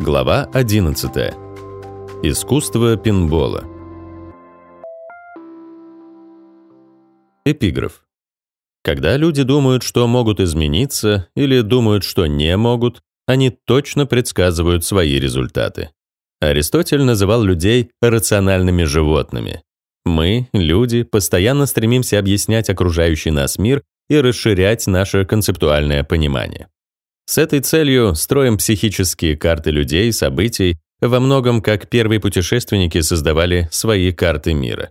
Глава 11. Искусство пинбола. Эпиграф. Когда люди думают, что могут измениться, или думают, что не могут, они точно предсказывают свои результаты. Аристотель называл людей рациональными животными. Мы, люди, постоянно стремимся объяснять окружающий нас мир и расширять наше концептуальное понимание. С этой целью строим психические карты людей, событий, во многом как первые путешественники создавали свои карты мира.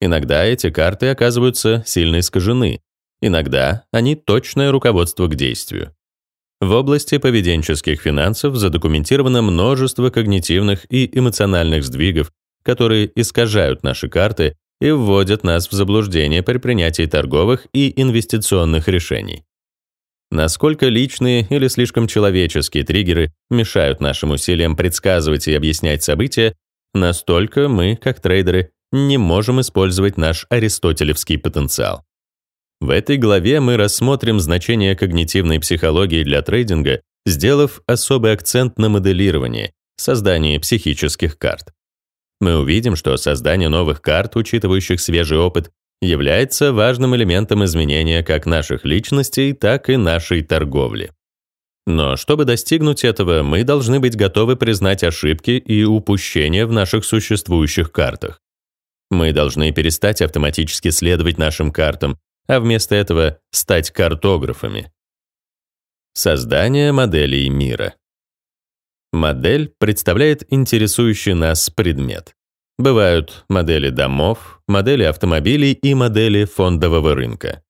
Иногда эти карты оказываются сильно искажены, иногда они точное руководство к действию. В области поведенческих финансов задокументировано множество когнитивных и эмоциональных сдвигов, которые искажают наши карты и вводят нас в заблуждение при принятии торговых и инвестиционных решений. Насколько личные или слишком человеческие триггеры мешают нашим усилиям предсказывать и объяснять события, настолько мы, как трейдеры, не можем использовать наш аристотелевский потенциал. В этой главе мы рассмотрим значение когнитивной психологии для трейдинга, сделав особый акцент на моделировании, создании психических карт. Мы увидим, что создание новых карт, учитывающих свежий опыт, является важным элементом изменения как наших личностей, так и нашей торговли. Но чтобы достигнуть этого, мы должны быть готовы признать ошибки и упущения в наших существующих картах. Мы должны перестать автоматически следовать нашим картам, а вместо этого стать картографами. Создание моделей мира. Модель представляет интересующий нас предмет. Бывают модели домов, модели автомобилей и модели фондового рынка.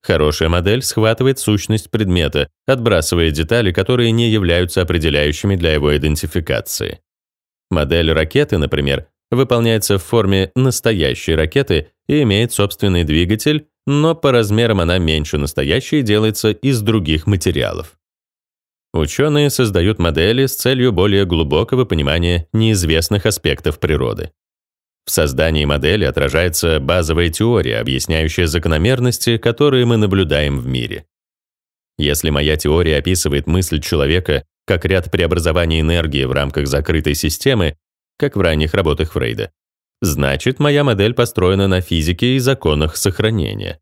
Хорошая модель схватывает сущность предмета, отбрасывая детали, которые не являются определяющими для его идентификации. Модель ракеты, например, выполняется в форме настоящей ракеты и имеет собственный двигатель, но по размерам она меньше настоящей и делается из других материалов. Ученые создают модели с целью более глубокого понимания неизвестных аспектов природы. В создании модели отражается базовая теория, объясняющая закономерности, которые мы наблюдаем в мире. Если моя теория описывает мысль человека как ряд преобразований энергии в рамках закрытой системы, как в ранних работах Фрейда. Значит, моя модель построена на физике и законах сохранения.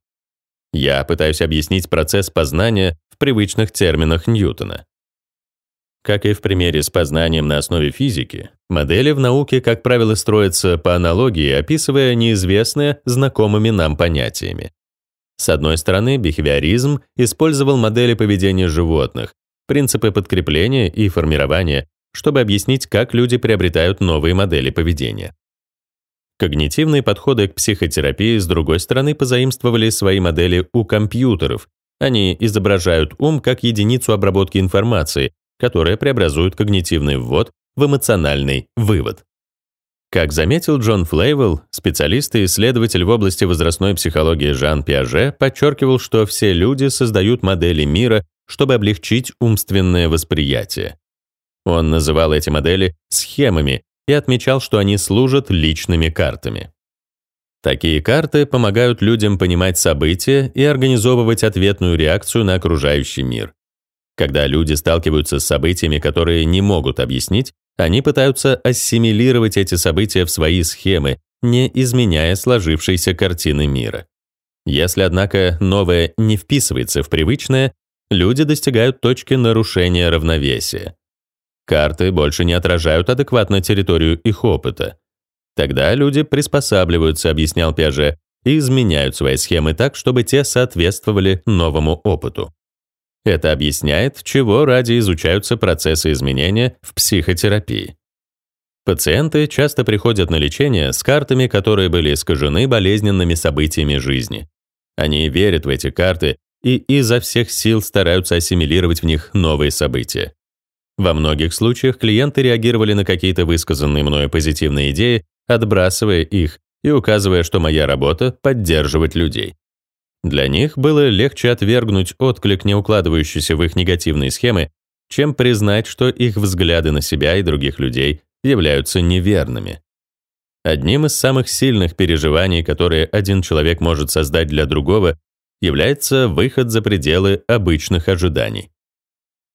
Я пытаюсь объяснить процесс познания в привычных терминах Ньютона. Как и в примере с познанием на основе физики, модели в науке, как правило, строятся по аналогии, описывая неизвестные знакомыми нам понятиями. С одной стороны, бихевиоризм использовал модели поведения животных, принципы подкрепления и формирования, чтобы объяснить, как люди приобретают новые модели поведения. Когнитивные подходы к психотерапии, с другой стороны, позаимствовали свои модели у компьютеров. Они изображают ум как единицу обработки информации, которая преобразует когнитивный ввод в эмоциональный вывод. Как заметил Джон Флейвелл, специалист и исследователь в области возрастной психологии Жан Пиаже подчеркивал, что все люди создают модели мира, чтобы облегчить умственное восприятие. Он называл эти модели схемами и отмечал, что они служат личными картами. Такие карты помогают людям понимать события и организовывать ответную реакцию на окружающий мир. Когда люди сталкиваются с событиями, которые не могут объяснить, они пытаются ассимилировать эти события в свои схемы, не изменяя сложившейся картины мира. Если, однако, новое не вписывается в привычное, люди достигают точки нарушения равновесия. Карты больше не отражают адекватно территорию их опыта. Тогда люди приспосабливаются, объяснял Пиаже, и изменяют свои схемы так, чтобы те соответствовали новому опыту. Это объясняет, чего ради изучаются процессы изменения в психотерапии. Пациенты часто приходят на лечение с картами, которые были искажены болезненными событиями жизни. Они верят в эти карты и изо всех сил стараются ассимилировать в них новые события. Во многих случаях клиенты реагировали на какие-то высказанные мною позитивные идеи, отбрасывая их и указывая, что моя работа — поддерживать людей. Для них было легче отвергнуть отклик, не укладывающийся в их негативные схемы, чем признать, что их взгляды на себя и других людей являются неверными. Одним из самых сильных переживаний, которые один человек может создать для другого, является выход за пределы обычных ожиданий.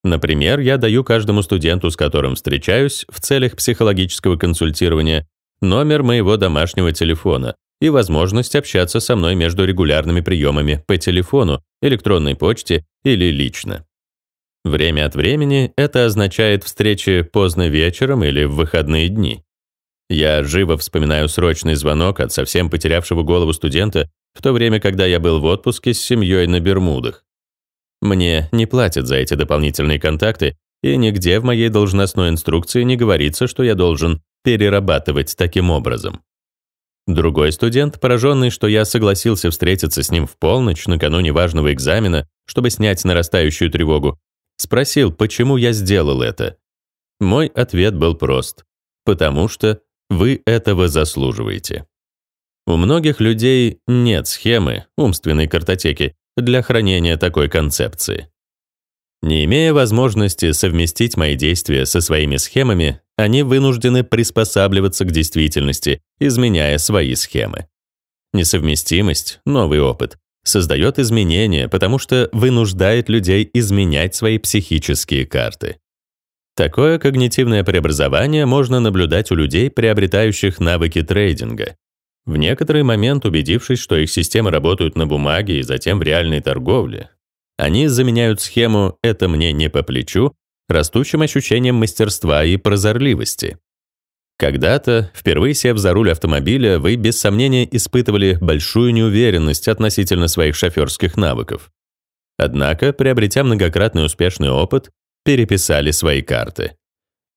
Например, я даю каждому студенту, с которым встречаюсь, в целях психологического консультирования, номер моего домашнего телефона и возможность общаться со мной между регулярными приемами по телефону, электронной почте или лично. Время от времени это означает встречи поздно вечером или в выходные дни. Я живо вспоминаю срочный звонок от совсем потерявшего голову студента в то время, когда я был в отпуске с семьей на Бермудах. Мне не платят за эти дополнительные контакты, и нигде в моей должностной инструкции не говорится, что я должен перерабатывать таким образом. Другой студент, пораженный, что я согласился встретиться с ним в полночь накануне важного экзамена, чтобы снять нарастающую тревогу, спросил, почему я сделал это. Мой ответ был прост. Потому что вы этого заслуживаете. У многих людей нет схемы, умственной картотеки, для хранения такой концепции. Не имея возможности совместить мои действия со своими схемами, они вынуждены приспосабливаться к действительности, изменяя свои схемы. Несовместимость, новый опыт, создает изменения, потому что вынуждает людей изменять свои психические карты. Такое когнитивное преобразование можно наблюдать у людей, приобретающих навыки трейдинга. В некоторый момент, убедившись, что их системы работают на бумаге и затем в реальной торговле, они заменяют схему «это мне не по плечу» растущим ощущением мастерства и прозорливости. Когда-то, впервые сев за руль автомобиля, вы без сомнения испытывали большую неуверенность относительно своих шоферских навыков. Однако, приобретя многократный успешный опыт, переписали свои карты.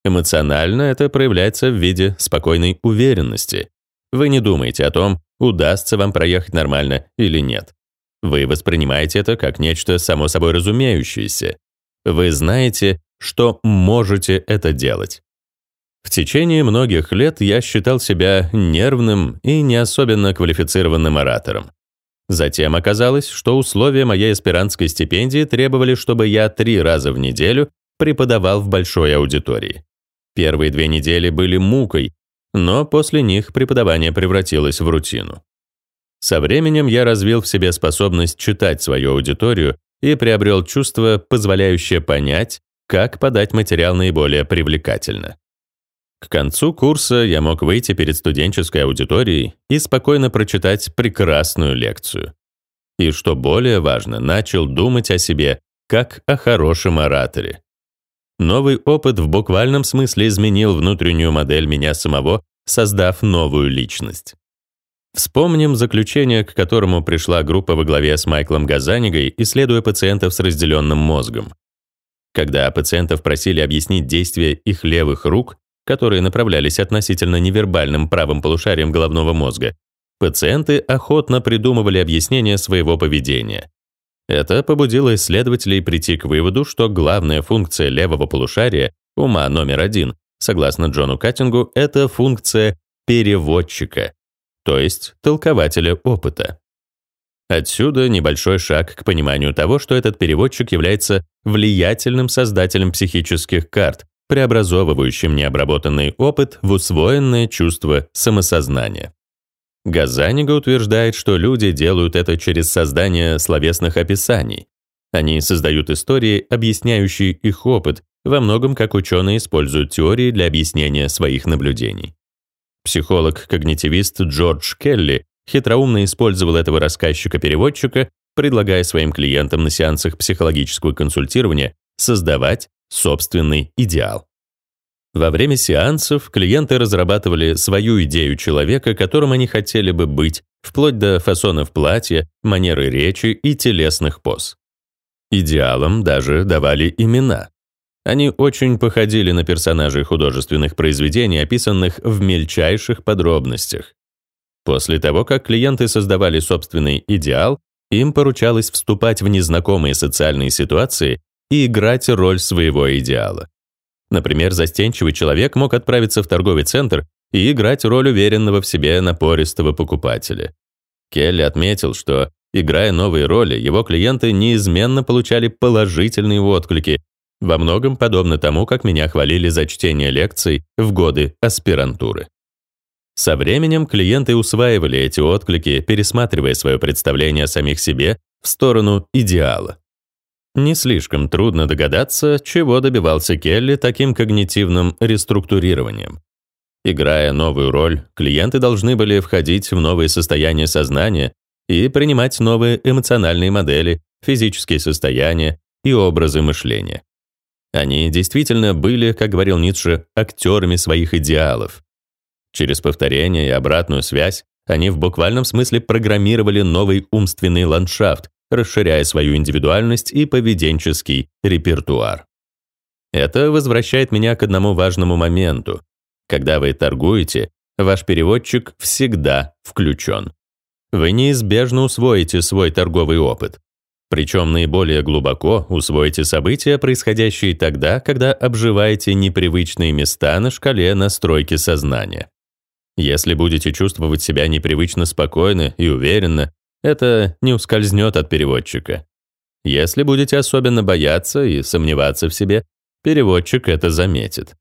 Эмоционально это проявляется в виде спокойной уверенности, вы не думаете о том, удастся вам проехать нормально или нет. Вы воспринимаете это как нечто само собой разумеющееся. Вы знаете, что можете это делать. В течение многих лет я считал себя нервным и не особенно квалифицированным оратором. Затем оказалось, что условия моей аспирантской стипендии требовали, чтобы я три раза в неделю преподавал в большой аудитории. Первые две недели были мукой, но после них преподавание превратилось в рутину. Со временем я развил в себе способность читать свою аудиторию и приобрел чувство, позволяющее понять, как подать материал наиболее привлекательно. К концу курса я мог выйти перед студенческой аудиторией и спокойно прочитать прекрасную лекцию. И, что более важно, начал думать о себе как о хорошем ораторе. Новый опыт в буквальном смысле изменил внутреннюю модель меня самого, создав новую личность. Вспомним заключение, к которому пришла группа во главе с Майклом Газанигой, исследуя пациентов с разделенным мозгом. Когда пациентов просили объяснить действия их левых рук, которые направлялись относительно невербальным правым полушарием головного мозга, пациенты охотно придумывали объяснение своего поведения. Это побудило исследователей прийти к выводу, что главная функция левого полушария, ума номер один, согласно Джону Каттингу, это функция переводчика, то есть толкователя опыта. Отсюда небольшой шаг к пониманию того, что этот переводчик является влиятельным создателем психических карт, преобразовывающим необработанный опыт в усвоенное чувство самосознания. Газанига утверждает, что люди делают это через создание словесных описаний. Они создают истории, объясняющие их опыт, во многом как ученые используют теории для объяснения своих наблюдений. Психолог-когнитивист Джордж Келли хитроумно использовал этого рассказчика-переводчика, предлагая своим клиентам на сеансах психологического консультирования создавать собственный идеал. Во время сеансов клиенты разрабатывали свою идею человека, которым они хотели бы быть, вплоть до фасонов платья, манеры речи и телесных поз. Идеалам даже давали имена. Они очень походили на персонажей художественных произведений, описанных в мельчайших подробностях. После того, как клиенты создавали собственный идеал, им поручалось вступать в незнакомые социальные ситуации и играть роль своего идеала. Например, застенчивый человек мог отправиться в торговый центр и играть роль уверенного в себе напористого покупателя. Келли отметил, что, играя новые роли, его клиенты неизменно получали положительные отклики, во многом подобно тому, как меня хвалили за чтение лекций в годы аспирантуры. Со временем клиенты усваивали эти отклики, пересматривая свое представление о самих себе в сторону идеала. Не слишком трудно догадаться, чего добивался Келли таким когнитивным реструктурированием. Играя новую роль, клиенты должны были входить в новые состояния сознания и принимать новые эмоциональные модели, физические состояния и образы мышления. Они действительно были, как говорил Ницше, актерами своих идеалов. Через повторение и обратную связь они в буквальном смысле программировали новый умственный ландшафт, расширяя свою индивидуальность и поведенческий репертуар. Это возвращает меня к одному важному моменту. Когда вы торгуете, ваш переводчик всегда включен. Вы неизбежно усвоите свой торговый опыт. Причем наиболее глубоко усвоите события, происходящие тогда, когда обживаете непривычные места на шкале настройки сознания. Если будете чувствовать себя непривычно спокойно и уверенно, это не ускользнет от переводчика. Если будете особенно бояться и сомневаться в себе, переводчик это заметит.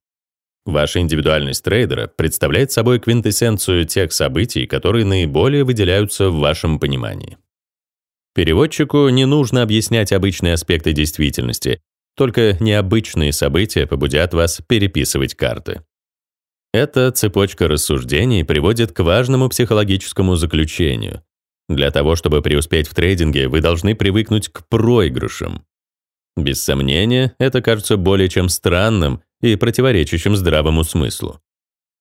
Ваша индивидуальность трейдера представляет собой квинтэссенцию тех событий, которые наиболее выделяются в вашем понимании. Переводчику не нужно объяснять обычные аспекты действительности, только необычные события побудят вас переписывать карты. Эта цепочка рассуждений приводит к важному психологическому заключению. Для того, чтобы преуспеть в трейдинге, вы должны привыкнуть к проигрышам. Без сомнения, это кажется более чем странным и противоречащим здравому смыслу.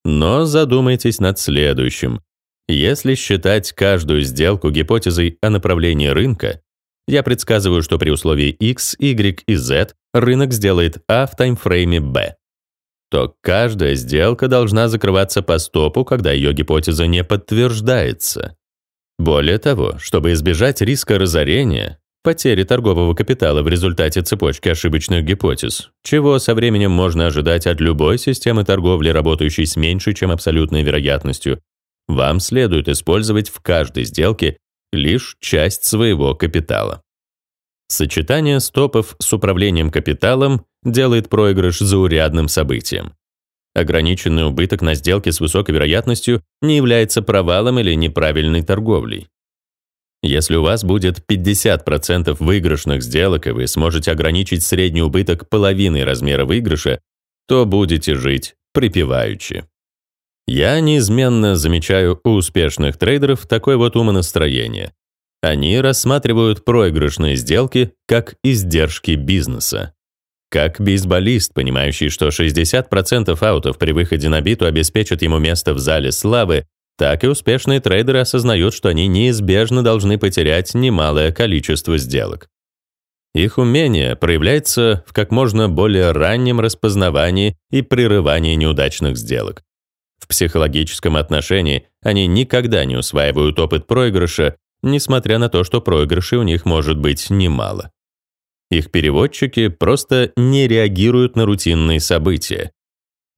Но задумайтесь над следующим. Если считать каждую сделку гипотезой о направлении рынка, я предсказываю, что при условии X, Y и Z рынок сделает А в таймфрейме B, то каждая сделка должна закрываться по стопу, когда ее гипотеза не подтверждается. Более того, чтобы избежать риска разорения, потери торгового капитала в результате цепочки ошибочных гипотез, чего со временем можно ожидать от любой системы торговли, работающей с меньшей, чем абсолютной вероятностью, вам следует использовать в каждой сделке лишь часть своего капитала. Сочетание стопов с управлением капиталом делает проигрыш заурядным событием. Ограниченный убыток на сделке с высокой вероятностью не является провалом или неправильной торговлей. Если у вас будет 50% выигрышных сделок, и вы сможете ограничить средний убыток половиной размера выигрыша, то будете жить припеваючи. Я неизменно замечаю у успешных трейдеров такое вот умонастроение. Они рассматривают проигрышные сделки как издержки бизнеса. Как бейсболист, понимающий, что 60% аутов при выходе на биту обеспечат ему место в зале славы, так и успешные трейдеры осознают, что они неизбежно должны потерять немалое количество сделок. Их умение проявляется в как можно более раннем распознавании и прерывании неудачных сделок. Психологическом отношении они никогда не усваивают опыт проигрыша, несмотря на то, что проигрышей у них может быть немало. Их переводчики просто не реагируют на рутинные события.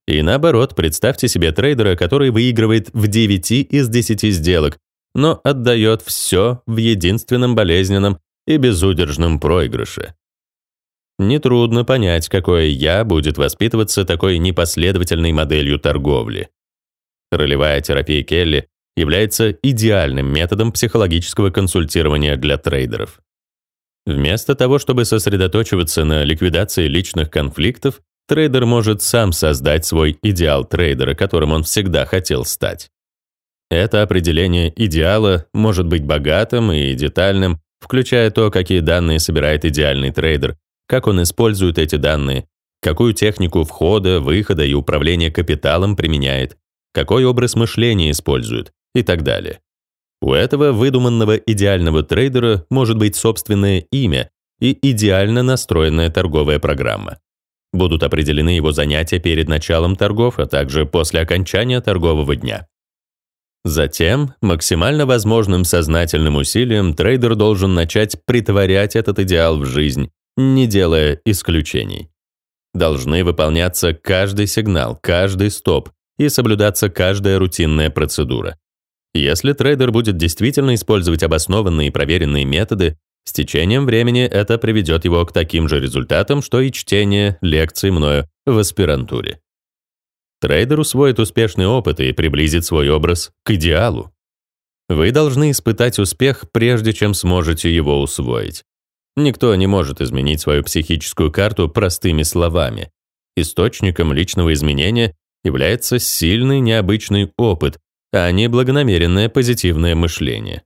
И наоборот, представьте себе трейдера, который выигрывает в 9 из 10 сделок, но отдает все в единственном болезненном и безудержном проигрыше. Нетрудно понять, какое «я» будет воспитываться такой непоследовательной моделью торговли. Ролевая терапия Келли является идеальным методом психологического консультирования для трейдеров. Вместо того, чтобы сосредоточиваться на ликвидации личных конфликтов, трейдер может сам создать свой идеал трейдера, которым он всегда хотел стать. Это определение идеала может быть богатым и детальным, включая то, какие данные собирает идеальный трейдер, как он использует эти данные, какую технику входа, выхода и управления капиталом применяет, какой образ мышления использует и так далее. У этого выдуманного идеального трейдера может быть собственное имя и идеально настроенная торговая программа. Будут определены его занятия перед началом торгов, а также после окончания торгового дня. Затем, максимально возможным сознательным усилием трейдер должен начать притворять этот идеал в жизнь, не делая исключений. Должны выполняться каждый сигнал, каждый стоп и соблюдаться каждая рутинная процедура. Если трейдер будет действительно использовать обоснованные и проверенные методы, с течением времени это приведет его к таким же результатам, что и чтение лекций мною в аспирантуре. Трейдер усвоит успешный опыт и приблизит свой образ к идеалу. Вы должны испытать успех, прежде чем сможете его усвоить. Никто не может изменить свою психическую карту простыми словами. Источником личного изменения является сильный необычный опыт, а не благонамеренное позитивное мышление.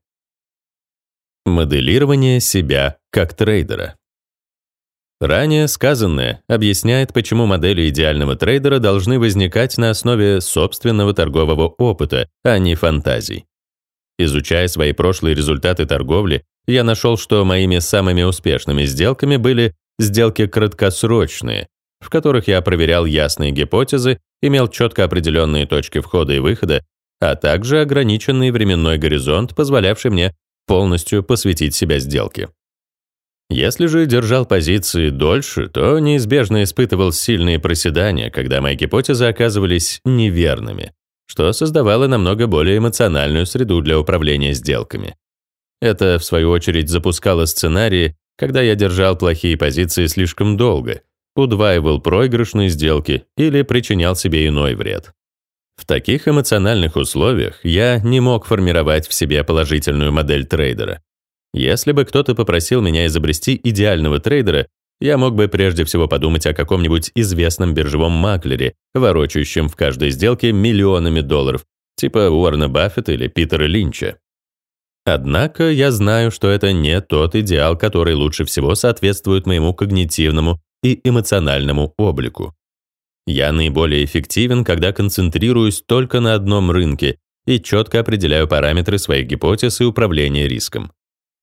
Моделирование себя как трейдера. Ранее сказанное объясняет, почему модели идеального трейдера должны возникать на основе собственного торгового опыта, а не фантазий. Изучая свои прошлые результаты торговли, я нашел, что моими самыми успешными сделками были сделки краткосрочные, в которых я проверял ясные гипотезы, имел четко определенные точки входа и выхода, а также ограниченный временной горизонт, позволявший мне полностью посвятить себя сделке. Если же держал позиции дольше, то неизбежно испытывал сильные проседания, когда мои гипотезы оказывались неверными, что создавало намного более эмоциональную среду для управления сделками. Это, в свою очередь, запускало сценарии, когда я держал плохие позиции слишком долго, удваивал проигрышные сделки или причинял себе иной вред. В таких эмоциональных условиях я не мог формировать в себе положительную модель трейдера. Если бы кто-то попросил меня изобрести идеального трейдера, я мог бы прежде всего подумать о каком-нибудь известном биржевом маклере, ворочающем в каждой сделке миллионами долларов, типа Уоррена Баффета или Питера Линча. Однако я знаю, что это не тот идеал, который лучше всего соответствует моему когнитивному и эмоциональному облику. Я наиболее эффективен, когда концентрируюсь только на одном рынке и четко определяю параметры своих гипотез и управления риском.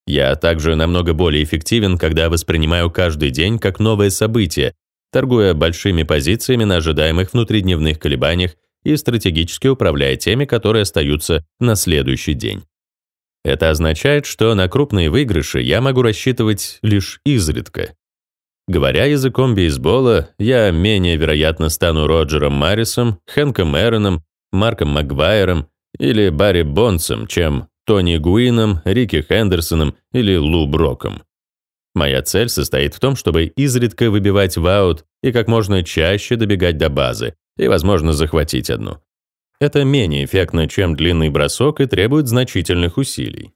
Я также намного более эффективен, когда воспринимаю каждый день как новое событие, торгуя большими позициями на ожидаемых внутридневных колебаниях и стратегически управляя теми, которые остаются на следующий день. Это означает, что на крупные выигрыши я могу рассчитывать лишь изредка. Говоря языком бейсбола, я менее вероятно стану Роджером Маррисом, Хэнком Эроном, Марком Магуайром или Барри Бонсом, чем Тони Гуином, Рики Хендерсоном или Лу Броком. Моя цель состоит в том, чтобы изредка выбивать в и как можно чаще добегать до базы и, возможно, захватить одну. Это менее эффектно, чем длинный бросок и требует значительных усилий.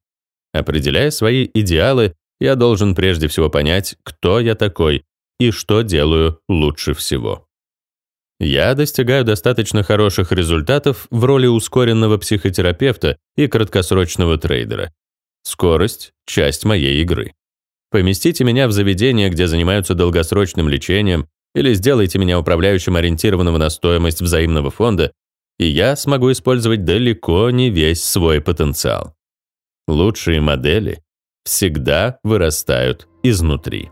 Определяя свои идеалы, я должен прежде всего понять, кто я такой и что делаю лучше всего. Я достигаю достаточно хороших результатов в роли ускоренного психотерапевта и краткосрочного трейдера. Скорость — часть моей игры. Поместите меня в заведение, где занимаются долгосрочным лечением, или сделайте меня управляющим ориентированного на стоимость взаимного фонда, и я смогу использовать далеко не весь свой потенциал. Лучшие модели всегда вырастают изнутри.